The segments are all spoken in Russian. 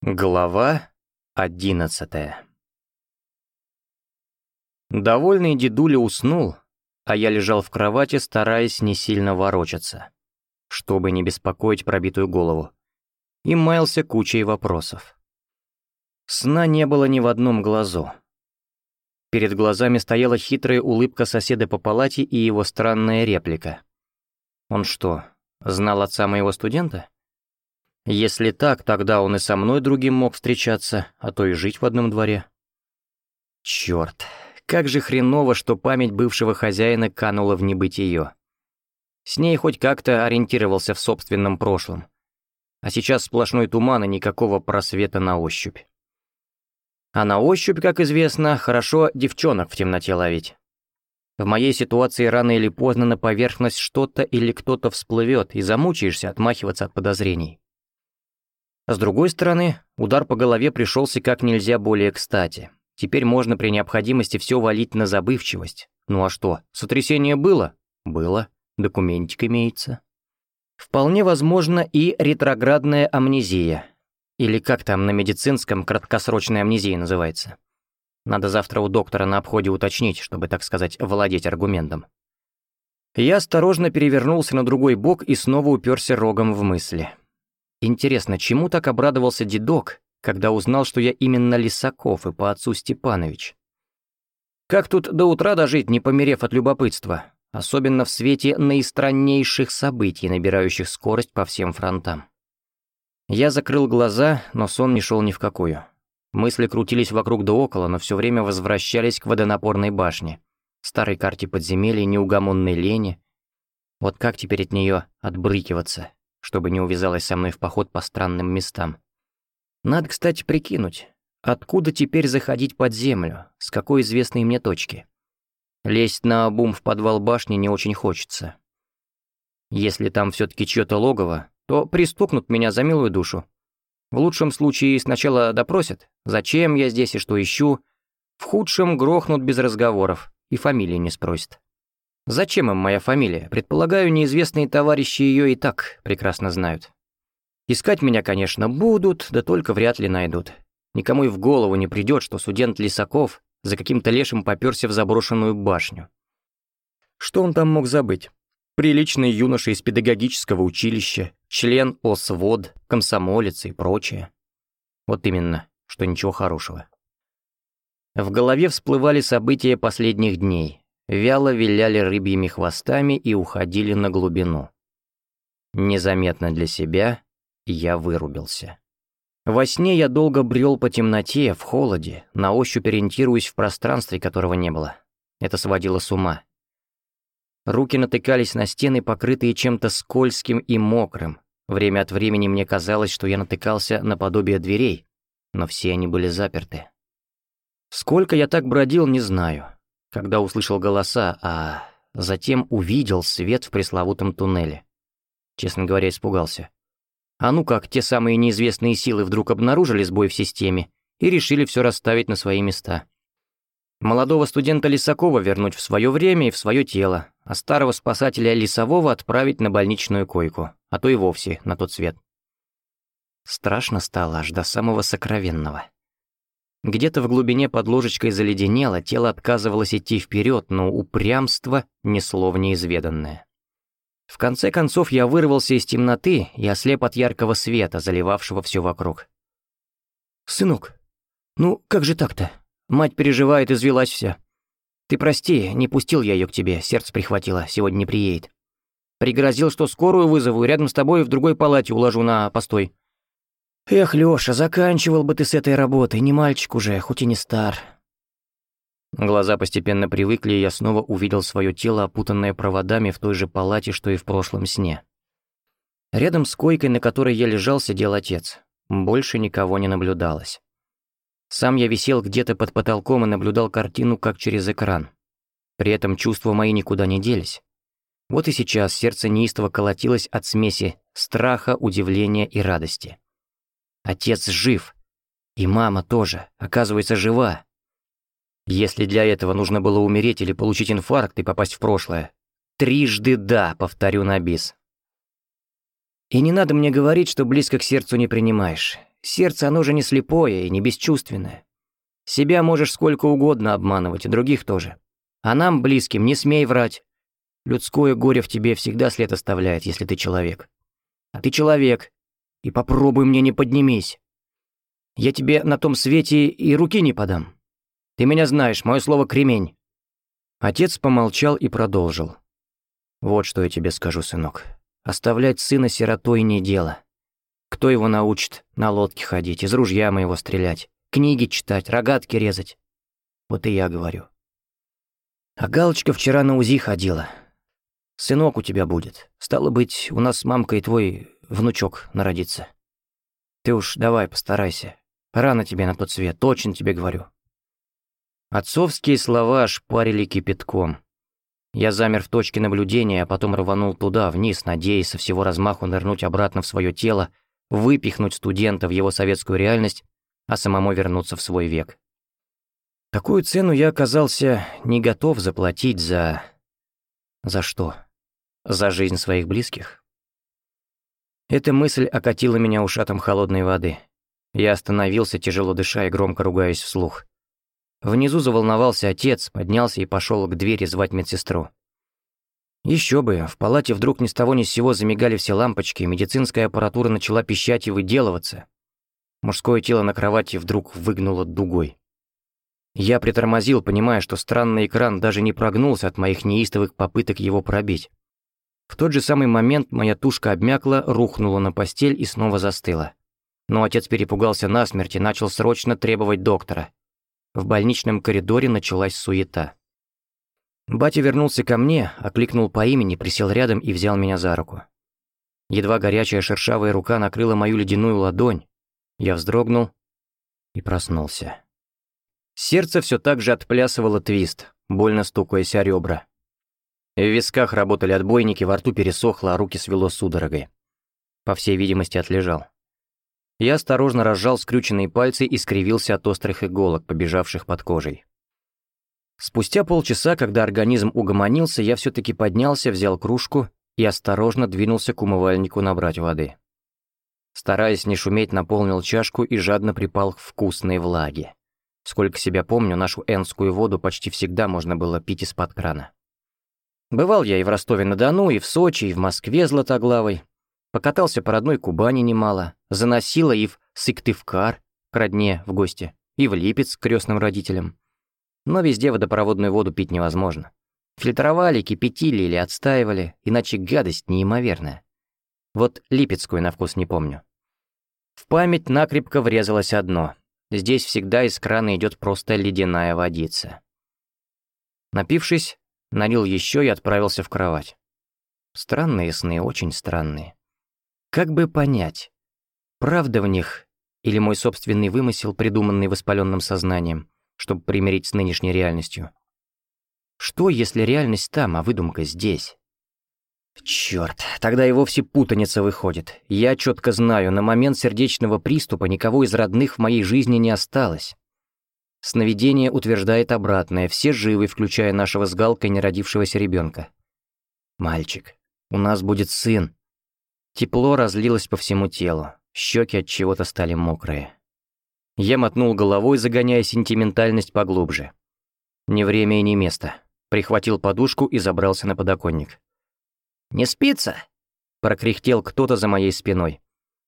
Глава одиннадцатая Довольный дедуля уснул, а я лежал в кровати, стараясь не сильно ворочаться, чтобы не беспокоить пробитую голову, и маялся кучей вопросов. Сна не было ни в одном глазу. Перед глазами стояла хитрая улыбка соседа по палате и его странная реплика. Он что, знал отца моего студента? Если так, тогда он и со мной другим мог встречаться, а то и жить в одном дворе. Чёрт, как же хреново, что память бывшего хозяина канула в небытие. С ней хоть как-то ориентировался в собственном прошлом. А сейчас сплошной туман и никакого просвета на ощупь. А на ощупь, как известно, хорошо девчонок в темноте ловить. В моей ситуации рано или поздно на поверхность что-то или кто-то всплывет, и замучаешься отмахиваться от подозрений. С другой стороны, удар по голове пришелся как нельзя более кстати. Теперь можно при необходимости все валить на забывчивость. Ну а что, сотрясение было? Было. Документик имеется. Вполне возможно и ретроградная амнезия. Или как там на медицинском краткосрочная амнезия называется. Надо завтра у доктора на обходе уточнить, чтобы, так сказать, владеть аргументом. Я осторожно перевернулся на другой бок и снова уперся рогом в мысли. Интересно, чему так обрадовался дедок, когда узнал, что я именно Лисаков и по отцу Степанович? Как тут до утра дожить, не померев от любопытства, особенно в свете наистраннейших событий, набирающих скорость по всем фронтам? Я закрыл глаза, но сон не шел ни в какую. Мысли крутились вокруг да около, но все время возвращались к водонапорной башне, старой карте подземелья, неугомонной лени. Вот как теперь от нее отбрыкиваться? Чтобы не увязалась со мной в поход по странным местам. Надо, кстати, прикинуть, откуда теперь заходить под землю, с какой известной мне точки. Лезть на бум в подвал башни не очень хочется. Если там все таки чьё-то логово, то пристукнут меня за милую душу. В лучшем случае сначала допросят, зачем я здесь и что ищу, в худшем грохнут без разговоров и фамилии не спросят. Зачем им моя фамилия? Предполагаю, неизвестные товарищи ее и так прекрасно знают. Искать меня, конечно, будут, да только вряд ли найдут. Никому и в голову не придет, что студент Лисаков за каким-то лешим попёрся в заброшенную башню. Что он там мог забыть? Приличный юноша из педагогического училища, член ОСВОД, комсомолец и прочее. Вот именно, что ничего хорошего. В голове всплывали события последних дней, вяло виляли рыбьими хвостами и уходили на глубину. Незаметно для себя я вырубился. Во сне я долго брел по темноте, в холоде, на ощупь ориентируясь в пространстве, которого не было. Это сводило с ума. Руки натыкались на стены, покрытые чем-то скользким и мокрым. Время от времени мне казалось, что я натыкался на подобие дверей, но все они были заперты. Сколько я так бродил, не знаю когда услышал голоса, а затем увидел свет в пресловутом туннеле. Честно говоря, испугался. А ну как, те самые неизвестные силы вдруг обнаружили сбой в системе и решили все расставить на свои места. Молодого студента Лисакова вернуть в свое время и в свое тело, а старого спасателя Лисового отправить на больничную койку, а то и вовсе на тот свет. Страшно стало аж до самого сокровенного. Где-то в глубине под ложечкой заледенело, тело отказывалось идти вперед, но упрямство несло в неизведанное. В конце концов я вырвался из темноты и ослеп от яркого света, заливавшего все вокруг. «Сынок, ну как же так-то? Мать переживает, извелась вся. Ты прости, не пустил я ее к тебе, сердце прихватило, сегодня не приедет. Пригрозил, что скорую вызову, рядом с тобой в другой палате уложу на постой. «Эх, Лёша, заканчивал бы ты с этой работой, не мальчик уже, хоть и не стар». Глаза постепенно привыкли, и я снова увидел свое тело, опутанное проводами в той же палате, что и в прошлом сне. Рядом с койкой, на которой я лежал, сидел отец. Больше никого не наблюдалось. Сам я висел где-то под потолком и наблюдал картину как через экран. При этом чувства мои никуда не делись. Вот и сейчас сердце неистово колотилось от смеси страха, удивления и радости. Отец жив. И мама тоже, оказывается, жива. Если для этого нужно было умереть или получить инфаркт и попасть в прошлое. Трижды да, повторю на бис. И не надо мне говорить, что близко к сердцу не принимаешь. сердце оно же не слепое и не бесчувственное. Себя можешь сколько угодно обманывать, и других тоже. А нам, близким, не смей врать. Людское горе в тебе всегда след оставляет, если ты человек. А ты человек, и попробуй мне не поднимись. Я тебе на том свете и руки не подам. Ты меня знаешь, мое слово кремень». Отец помолчал и продолжил. «Вот что я тебе скажу, сынок. Оставлять сына сиротой не дело. Кто его научит на лодке ходить, из ружья моего стрелять, книги читать, рогатки резать? Вот и я говорю. А Галочка вчера на УЗИ ходила. Сынок у тебя будет. Стало быть, у нас с мамкой твой внучок народится. Ты уж давай постарайся. Рано тебе на тот свет, точно тебе говорю. Отцовские слова шпарили кипятком. Я замер в точке наблюдения, а потом рванул туда, вниз, надеясь со всего размаху нырнуть обратно в свое тело, выпихнуть студента в его советскую реальность, а самому вернуться в свой век. Такую цену я оказался не готов заплатить за... За что? За жизнь своих близких? Эта мысль окатила меня ушатом холодной воды. Я остановился, тяжело дыша и громко ругаясь вслух. Внизу заволновался отец, поднялся и пошел к двери звать медсестру. Еще бы, в палате вдруг ни с того ни с сего замигали все лампочки, медицинская аппаратура начала пищать и выделываться. Мужское тело на кровати вдруг выгнуло дугой. Я притормозил, понимая, что странный экран даже не прогнулся от моих неистовых попыток его пробить. В тот же самый момент моя тушка обмякла, рухнула на постель и снова застыла. Но отец перепугался насмерть и начал срочно требовать доктора. В больничном коридоре началась суета. Батя вернулся ко мне, окликнул по имени, присел рядом и взял меня за руку. Едва горячая шершавая рука накрыла мою ледяную ладонь. Я вздрогнул и проснулся. Сердце все так же отплясывало твист, больно стукаясь о ребра. В висках работали отбойники, во рту пересохло, а руки свело судорогой. По всей видимости, отлежал. Я осторожно разжал скрюченные пальцы и скривился от острых иголок, побежавших под кожей. Спустя полчаса, когда организм угомонился, я все-таки поднялся, взял кружку и осторожно двинулся к умывальнику набрать воды. Стараясь не шуметь, наполнил чашку и жадно припал к вкусной влаге. Сколько себя помню, нашу энскую воду почти всегда можно было пить из-под крана. Бывал я и в Ростове-на-Дону, и в Сочи, и в Москве златоглавой. Покатался по родной Кубани немало, заносила и в Сыктывкар, к родне в гости, и в Липец к крестным родителям. Но везде водопроводную воду пить невозможно. Фильтровали, кипятили или отстаивали, иначе гадость неимоверная. Вот липецкую на вкус не помню. В память накрепко врезалось одно. Здесь всегда из крана идет просто ледяная водица. Напившись, налил еще и отправился в кровать. Странные сны, очень странные. Как бы понять, правда в них или мой собственный вымысел, придуманный воспаленным сознанием, чтобы примирить с нынешней реальностью? Что, если реальность там, а выдумка здесь? Черт, тогда и вовсе путаница выходит. Я четко знаю, на момент сердечного приступа никого из родных в моей жизни не осталось. Сновидение утверждает обратное, все живы, включая нашего с Галкой неродившегося ребенка. Мальчик, у нас будет сын, Тепло разлилось по всему телу, щеки от чего-то стали мокрые. Я мотнул головой, загоняя сентиментальность поглубже. Не время и не место. Прихватил подушку и забрался на подоконник. «Не спится?» — прокряхтел кто-то за моей спиной.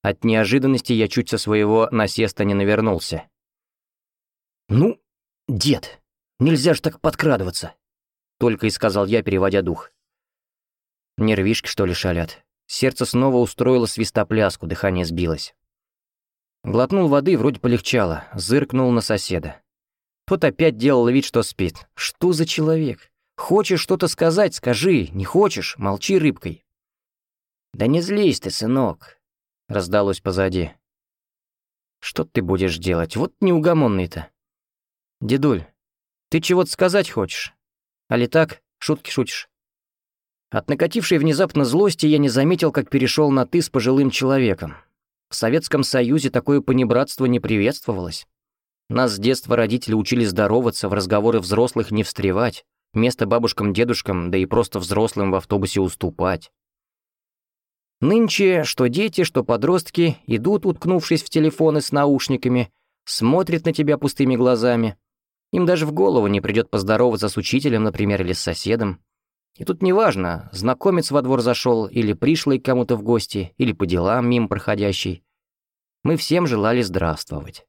От неожиданности я чуть со своего насеста не навернулся. «Ну, дед, нельзя ж так подкрадываться!» — только и сказал я, переводя дух. Нервишки, что ли, шалят? Сердце снова устроило свистопляску, дыхание сбилось. Глотнул воды, вроде полегчало, зыркнул на соседа. Тот опять делал вид, что спит. Что за человек? Хочешь что-то сказать, скажи. Не хочешь, молчи рыбкой. «Да не злись ты, сынок», — раздалось позади. «Что ты будешь делать? Вот неугомонный-то». «Дедуль, ты чего-то сказать хочешь? Али так, шутки шутишь?» От накатившей внезапно злости я не заметил, как перешел на «ты» с пожилым человеком. В Советском Союзе такое понебратство не приветствовалось. Нас с детства родители учили здороваться, в разговоры взрослых не встревать, место бабушкам-дедушкам, да и просто взрослым в автобусе уступать. Нынче что дети, что подростки идут, уткнувшись в телефоны с наушниками, смотрят на тебя пустыми глазами. Им даже в голову не придет поздороваться с учителем, например, или с соседом. И тут неважно, знакомец во двор зашел, или пришлый кому-то в гости, или по делам мимо проходящий. Мы всем желали здравствовать.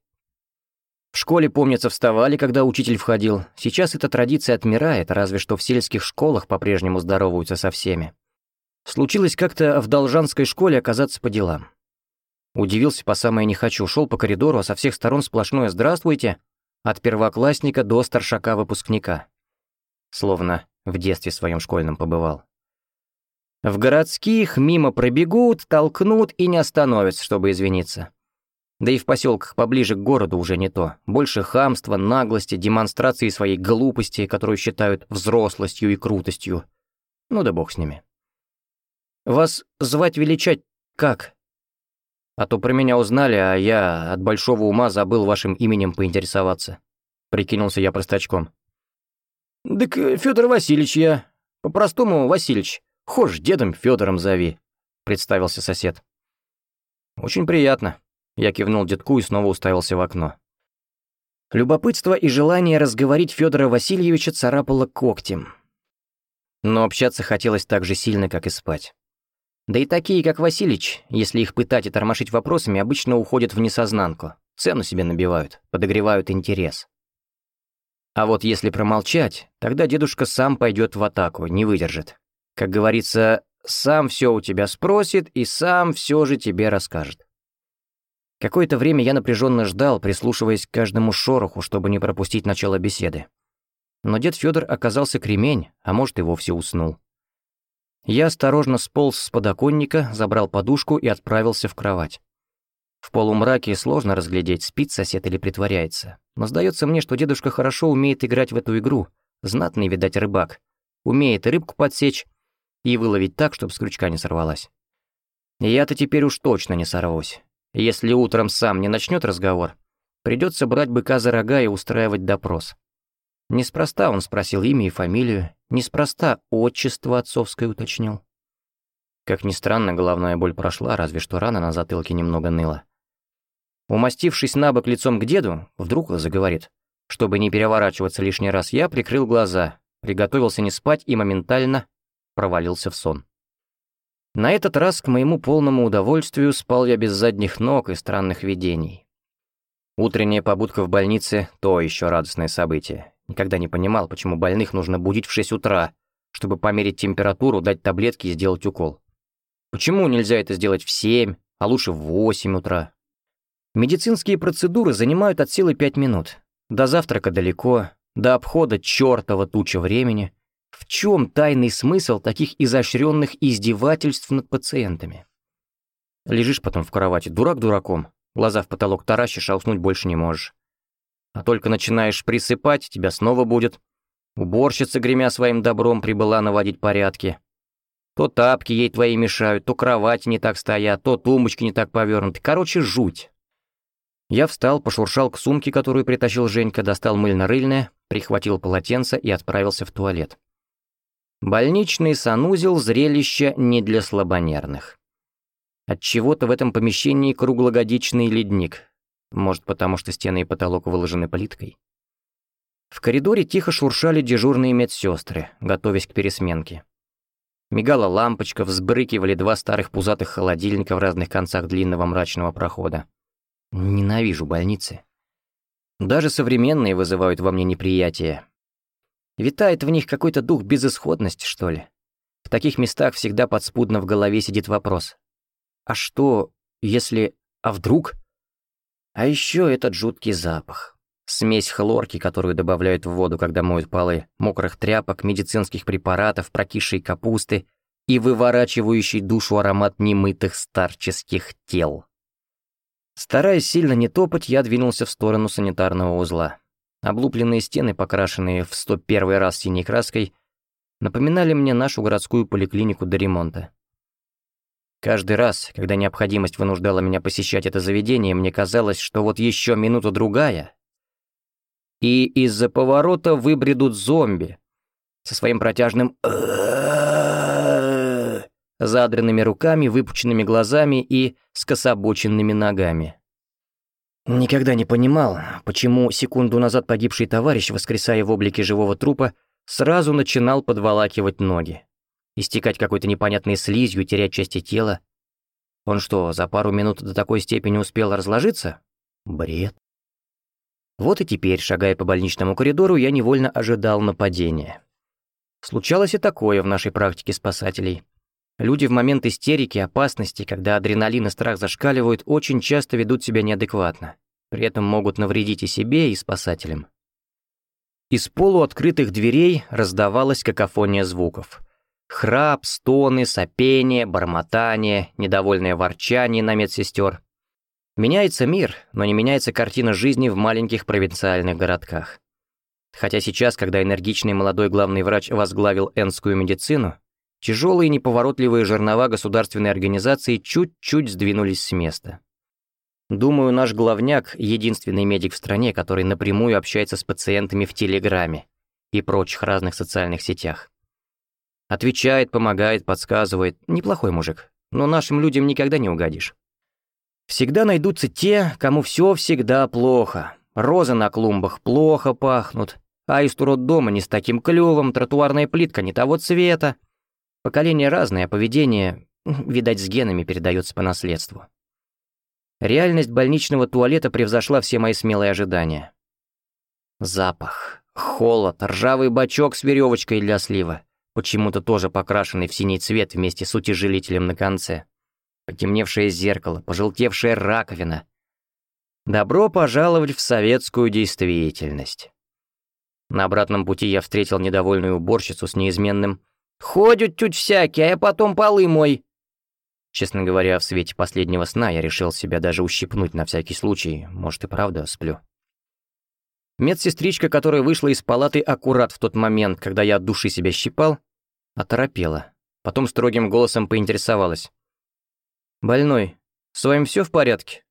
В школе, помнится, вставали, когда учитель входил. Сейчас эта традиция отмирает, разве что в сельских школах по-прежнему здороваются со всеми. Случилось как-то в Должанской школе оказаться по делам. Удивился по самое не хочу, шел по коридору, а со всех сторон сплошное «здравствуйте» от первоклассника до старшака-выпускника. Словно в детстве своем школьном побывал. В городских мимо пробегут, толкнут и не остановятся, чтобы извиниться. Да и в поселках поближе к городу уже не то. Больше хамства, наглости, демонстрации своей глупости, которую считают взрослостью и крутостью. Ну да бог с ними. Вас звать величать как? А то про меня узнали, а я от большого ума забыл вашим именем поинтересоваться. Прикинулся я простачком. «Так Федор Васильевич я. По-простому Васильевич. Хошь дедом Федором зови», — представился сосед. «Очень приятно», — я кивнул дедку и снова уставился в окно. Любопытство и желание разговорить Федора Васильевича царапало когтем. Но общаться хотелось так же сильно, как и спать. Да и такие, как Василич, если их пытать и тормошить вопросами, обычно уходят в несознанку, цену себе набивают, подогревают интерес. А вот если промолчать, тогда дедушка сам пойдет в атаку, не выдержит. Как говорится, сам все у тебя спросит и сам все же тебе расскажет. Какое-то время я напряженно ждал, прислушиваясь к каждому шороху, чтобы не пропустить начало беседы. Но дед Федор оказался кремень, а может и вовсе уснул. Я осторожно сполз с подоконника, забрал подушку и отправился в кровать. В полумраке сложно разглядеть, спит сосед или притворяется. Но сдается мне, что дедушка хорошо умеет играть в эту игру. Знатный, видать, рыбак. Умеет рыбку подсечь и выловить так, чтобы с крючка не сорвалась. Я-то теперь уж точно не сорвусь. Если утром сам не начнет разговор, придется брать быка за рога и устраивать допрос. Неспроста он спросил имя и фамилию, неспроста отчество отцовское уточнил. Как ни странно, головная боль прошла, разве что рана на затылке немного ныла. Умастившись на бок лицом к деду, вдруг заговорит. Чтобы не переворачиваться лишний раз, я прикрыл глаза, приготовился не спать и моментально провалился в сон. На этот раз, к моему полному удовольствию, спал я без задних ног и странных видений. Утренняя побудка в больнице — то еще радостное событие. Никогда не понимал, почему больных нужно будить в 6 утра, чтобы померить температуру, дать таблетки и сделать укол. Почему нельзя это сделать в 7, а лучше в 8 утра? Медицинские процедуры занимают от силы 5 минут. До завтрака далеко, до обхода чертова туча времени. В чем тайный смысл таких изощренных издевательств над пациентами? Лежишь потом в кровати, дурак дураком, глаза в потолок таращишь, а уснуть больше не можешь. А только начинаешь присыпать, тебя снова будет. Уборщица, гремя своим добром, прибыла наводить порядки. То тапки ей твои мешают, то кровати не так стоят, то тумбочки не так повернуты. Короче, жуть. Я встал, пошуршал к сумке, которую притащил Женька, достал мыльно-рыльное, прихватил полотенце и отправился в туалет. Больничный санузел — зрелище не для слабонервных. Отчего-то в этом помещении круглогодичный ледник, может, потому что стены и потолок выложены плиткой? В коридоре тихо шуршали дежурные медсестры, готовясь к пересменке. Мигала лампочка, взбрыкивали два старых пузатых холодильника в разных концах длинного мрачного прохода. Ненавижу больницы. Даже современные вызывают во мне неприятие. Витает в них какой-то дух безысходности, что ли. В таких местах всегда подспудно в голове сидит вопрос. А что, если... А вдруг? А еще этот жуткий запах. Смесь хлорки, которую добавляют в воду, когда моют полы, мокрых тряпок, медицинских препаратов, прокисшей капусты и выворачивающий душу аромат немытых старческих тел. Стараясь сильно не топать, я двинулся в сторону санитарного узла. Облупленные стены, покрашенные в 101 раз синей краской, напоминали мне нашу городскую поликлинику до ремонта. Каждый раз, когда необходимость вынуждала меня посещать это заведение, мне казалось, что вот еще минута-другая, и из-за поворота выбредут зомби со своим протяжным задранными руками, выпученными глазами и скособоченными ногами. Никогда не понимал, почему секунду назад погибший товарищ, воскресая в облике живого трупа, сразу начинал подволакивать ноги. Истекать какой-то непонятной слизью, терять части тела. Он что, за пару минут до такой степени успел разложиться? Бред. Вот и теперь, шагая по больничному коридору, я невольно ожидал нападения. Случалось и такое в нашей практике спасателей. Люди в момент истерики, опасности, когда адреналин и страх зашкаливают, очень часто ведут себя неадекватно. При этом могут навредить и себе, и спасателям. Из полуоткрытых дверей раздавалась какофония звуков. Храп, стоны, сопение, бормотание, недовольное ворчание на медсестер. Меняется мир, но не меняется картина жизни в маленьких провинциальных городках. Хотя сейчас, когда энергичный молодой главный врач возглавил энскую медицину, Тяжелые неповоротливые жернова государственной организации чуть-чуть сдвинулись с места. Думаю, наш главняк — единственный медик в стране, который напрямую общается с пациентами в Телеграме и прочих разных социальных сетях. Отвечает, помогает, подсказывает. Неплохой мужик, но нашим людям никогда не угодишь. Всегда найдутся те, кому все всегда плохо. Розы на клумбах плохо пахнут, а из дома не с таким клювом, тротуарная плитка не того цвета. Поколение разное, а поведение, видать, с генами передается по наследству. Реальность больничного туалета превзошла все мои смелые ожидания. Запах, холод, ржавый бачок с веревочкой для слива, почему-то тоже покрашенный в синий цвет вместе с утяжелителем на конце. Потемневшее зеркало, пожелтевшая раковина. Добро пожаловать в советскую действительность. На обратном пути я встретил недовольную уборщицу с неизменным Ходят тут всякие, а потом полы мой». Честно говоря, в свете последнего сна я решил себя даже ущипнуть на всякий случай. Может и правда сплю. Медсестричка, которая вышла из палаты аккурат в тот момент, когда я от души себя щипал, оторопела. Потом строгим голосом поинтересовалась. «Больной, с вами все в порядке?»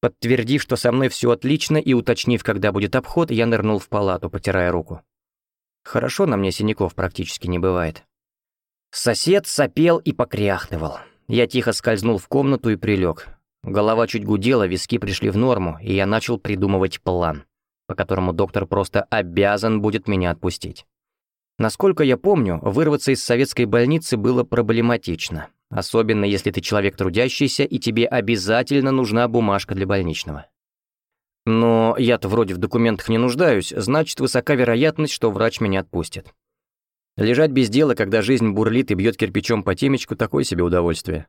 Подтвердив, что со мной все отлично, и уточнив, когда будет обход, я нырнул в палату, потирая руку. Хорошо на мне синяков практически не бывает. Сосед сопел и покряхтывал. Я тихо скользнул в комнату и прилег. Голова чуть гудела, виски пришли в норму, и я начал придумывать план, по которому доктор просто обязан будет меня отпустить. Насколько я помню, вырваться из советской больницы было проблематично, особенно если ты человек трудящийся и тебе обязательно нужна бумажка для больничного. Но я-то вроде в документах не нуждаюсь, значит, высока вероятность, что врач меня отпустит. Лежать без дела, когда жизнь бурлит и бьет кирпичом по темечку, такое себе удовольствие.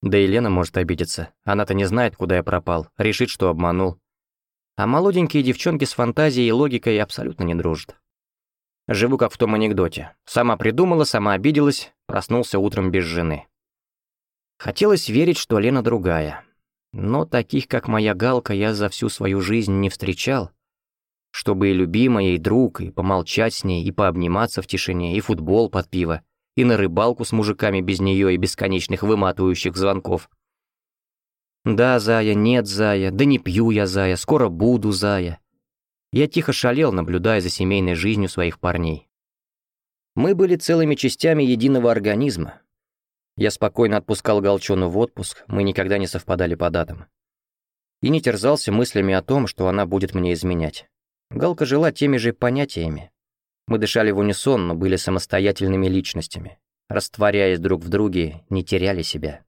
Да и Лена может обидеться. Она-то не знает, куда я пропал, решит, что обманул. А молоденькие девчонки с фантазией и логикой абсолютно не дружат. Живу как в том анекдоте. Сама придумала, сама обиделась, проснулся утром без жены. Хотелось верить, что Лена другая. Но таких, как моя Галка, я за всю свою жизнь не встречал. Чтобы и любимая, и друг, и помолчать с ней, и пообниматься в тишине, и футбол под пиво, и на рыбалку с мужиками без нее и бесконечных выматывающих звонков. Да, Зая, нет, Зая, да не пью я, Зая, скоро буду, Зая. Я тихо шалел, наблюдая за семейной жизнью своих парней. Мы были целыми частями единого организма, я спокойно отпускал Галчону в отпуск, мы никогда не совпадали по датам. И не терзался мыслями о том, что она будет мне изменять. Галка жила теми же понятиями. Мы дышали в унисон, но были самостоятельными личностями. Растворяясь друг в друге, не теряли себя.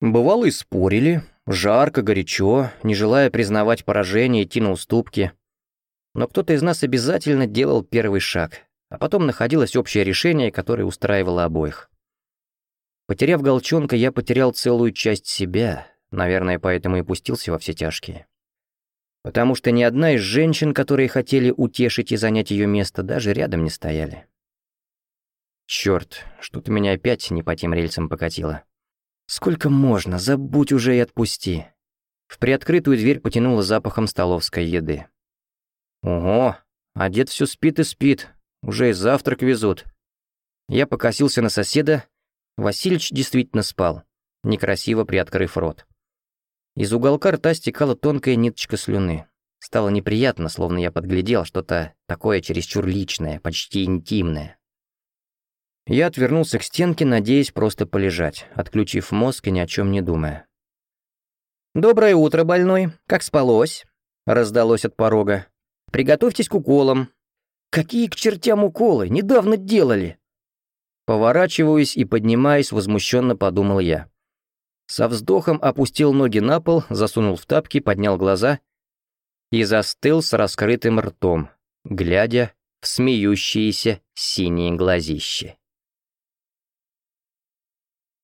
Бывало и спорили, жарко, горячо, не желая признавать поражение, идти на уступки. Но кто-то из нас обязательно делал первый шаг, а потом находилось общее решение, которое устраивало обоих. Потеряв Голчонка, я потерял целую часть себя, наверное, поэтому и пустился во все тяжкие. Потому что ни одна из женщин, которые хотели утешить и занять ее место, даже рядом не стояли. Черт, что-то меня опять не по тем рельсам покатило. Сколько можно, забудь уже и отпусти. В приоткрытую дверь потянуло запахом столовской еды. Ого, а дед все спит и спит, уже и завтрак везут. Я покосился на соседа, Васильич действительно спал, некрасиво приоткрыв рот. Из уголка рта стекала тонкая ниточка слюны. Стало неприятно, словно я подглядел что-то такое чересчур личное, почти интимное. Я отвернулся к стенке, надеясь просто полежать, отключив мозг и ни о чем не думая. «Доброе утро, больной. Как спалось?» — раздалось от порога. «Приготовьтесь к уколам». «Какие к чертям уколы? Недавно делали!» Поворачиваюсь и поднимаясь, возмущенно подумал я. Со вздохом опустил ноги на пол, засунул в тапки, поднял глаза и застыл с раскрытым ртом, глядя в смеющиеся синие глазища.